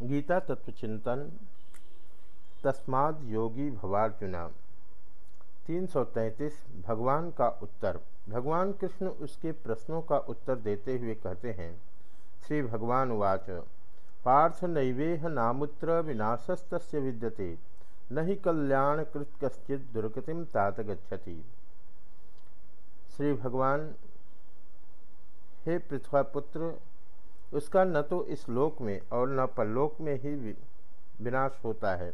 गीता तत्व चिंतन तस्माद योगी भवार्जुना 333 भगवान का उत्तर। भगवान कृष्ण उसके प्रश्नों का उत्तर देते हुए कहते हैं, श्री भगवान वाच पार्थ नैवेह नामुत्र विनाशस्त विद्यते न ही कल्याण कृत कश्चित दुर्गतिम तात गच्छति। श्री भगवान, हे पृथ्वापुत्र उसका न तो इस लोक में और न परलोक में ही विनाश होता है,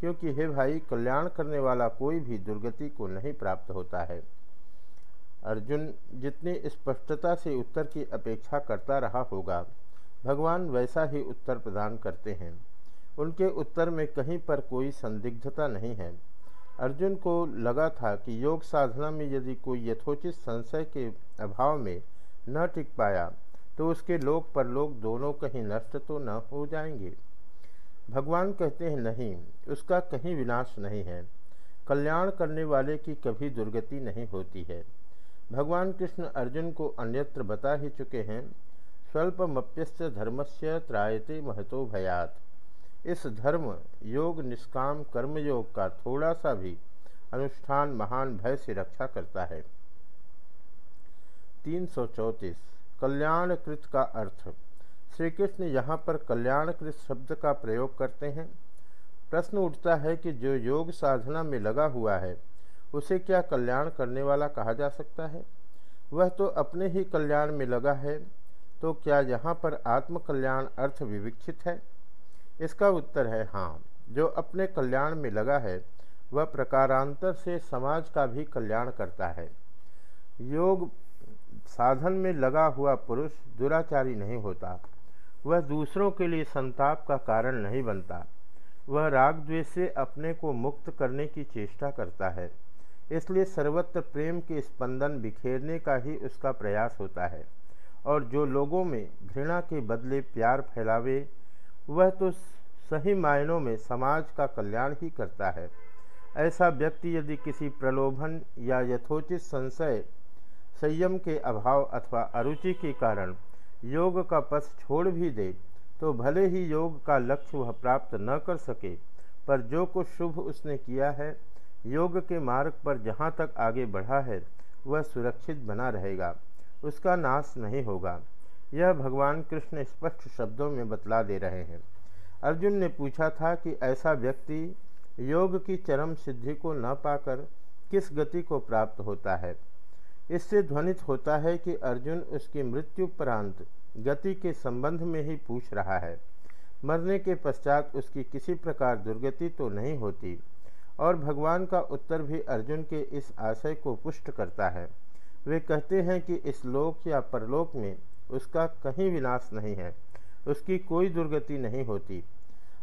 क्योंकि हे भाई, कल्याण करने वाला कोई भी दुर्गति को नहीं प्राप्त होता है। अर्जुन जितनी स्पष्टता से उत्तर की अपेक्षा करता रहा होगा, भगवान वैसा ही उत्तर प्रदान करते हैं। उनके उत्तर में कहीं पर कोई संदिग्धता नहीं है। अर्जुन को लगा था कि योग साधना में यदि कोई यथोचित संशय के अभाव में न टिक पाया तो उसके लोक परलोक दोनों कहीं नष्ट तो न हो जाएँगे। भगवान कहते हैं, नहीं, उसका कहीं विनाश नहीं है। कल्याण करने वाले की कभी दुर्गति नहीं होती है। भगवान कृष्ण अर्जुन को अन्यत्र बता ही चुके हैं, स्वल्पमप्यस्य धर्मस्य त्रायते महतो भयात। इस धर्म, योग, निष्काम, कर्मयोग का थोड़ा सा भी अनुष्ठान महान भय से रक्षा करता है। तीन सौ चौंतीस। कल्याणकृत का अर्थ। श्री कृष्ण यहाँ पर कल्याणकृत शब्द का प्रयोग करते हैं। प्रश्न उठता है कि जो योग साधना में लगा हुआ है, उसे क्या कल्याण करने वाला कहा जा सकता है? वह तो अपने ही कल्याण में लगा है तो क्या यहाँ पर आत्म कल्याण अर्थ विविक्षित है? इसका उत्तर है हाँ। जो अपने कल्याण में लगा है, वह प्रकारांतर से समाज का भी कल्याण करता है। योग साधन में लगा हुआ पुरुष दुराचारी नहीं होता। वह दूसरों के लिए संताप का कारण नहीं बनता। वह राग द्वेष से अपने को मुक्त करने की चेष्टा करता है। इसलिए सर्वत्र प्रेम के स्पंदन बिखेरने का ही उसका प्रयास होता है। और जो लोगों में घृणा के बदले प्यार फैलावे, वह तो सही मायनों में समाज का कल्याण ही करता है। ऐसा व्यक्ति यदि किसी प्रलोभन या यथोचित संशय संयम के अभाव अथवा अरुचि के कारण योग का पथ छोड़ भी दे तो भले ही योग का लक्ष्य वह प्राप्त न कर सके, पर जो कुछ शुभ उसने किया है, योग के मार्ग पर जहाँ तक आगे बढ़ा है, वह सुरक्षित बना रहेगा, उसका नाश नहीं होगा। यह भगवान कृष्ण स्पष्ट शब्दों में बतला दे रहे हैं। अर्जुन ने पूछा था कि ऐसा व्यक्ति योग की चरम सिद्धि को न पाकर किस गति को प्राप्त होता है? इससे ध्वनित होता है कि अर्जुन उसकी मृत्युपरांत गति के संबंध में ही पूछ रहा है। मरने के पश्चात उसकी किसी प्रकार दुर्गति तो नहीं होती, और भगवान का उत्तर भी अर्जुन के इस आशय को पुष्ट करता है। वे कहते हैं कि इस लोक या परलोक में उसका कहीं विनाश नहीं है, उसकी कोई दुर्गति नहीं होती।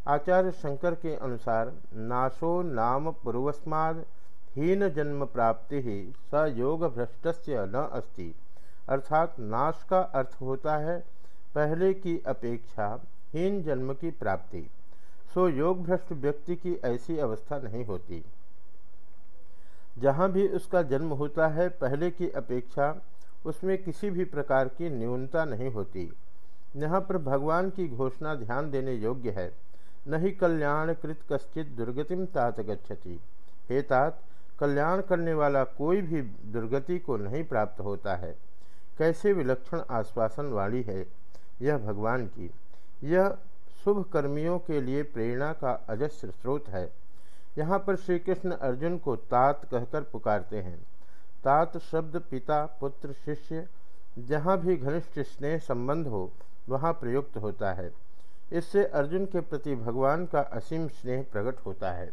आचार्य शंकर के अनुसार, नाशो नाम पूर्वस्माद हीन जन्म प्राप्ति ही स योग भ्रष्ट न अस्ति। अर्थात नाश का अर्थ होता है पहले की अपेक्षा हीन जन्म की प्राप्ति। सो योग भ्रष्ट व्यक्ति की ऐसी अवस्था नहीं होती। जहाँ भी उसका जन्म होता है पहले की अपेक्षा उसमें किसी भी प्रकार की न्यूनता नहीं होती। यहाँ पर भगवान की घोषणा ध्यान देने योग्य है। नहीं कल्याण कृत कश्चित दुर्गतिम तात गच्छति। हे तात कल्याण करने वाला कोई भी दुर्गति को नहीं प्राप्त होता है। कैसे विलक्षण आश्वासन वाली है यह भगवान की। यह शुभ कर्मियों के लिए प्रेरणा का अजस्र स्रोत है। यहाँ पर श्री कृष्ण अर्जुन को तात कहकर पुकारते हैं। तात शब्द पिता, पुत्र, शिष्य, जहाँ भी घनिष्ठ स्नेह संबंध हो, वहाँ प्रयुक्त होता है। इससे अर्जुन के प्रति भगवान का असीम स्नेह प्रकट होता है।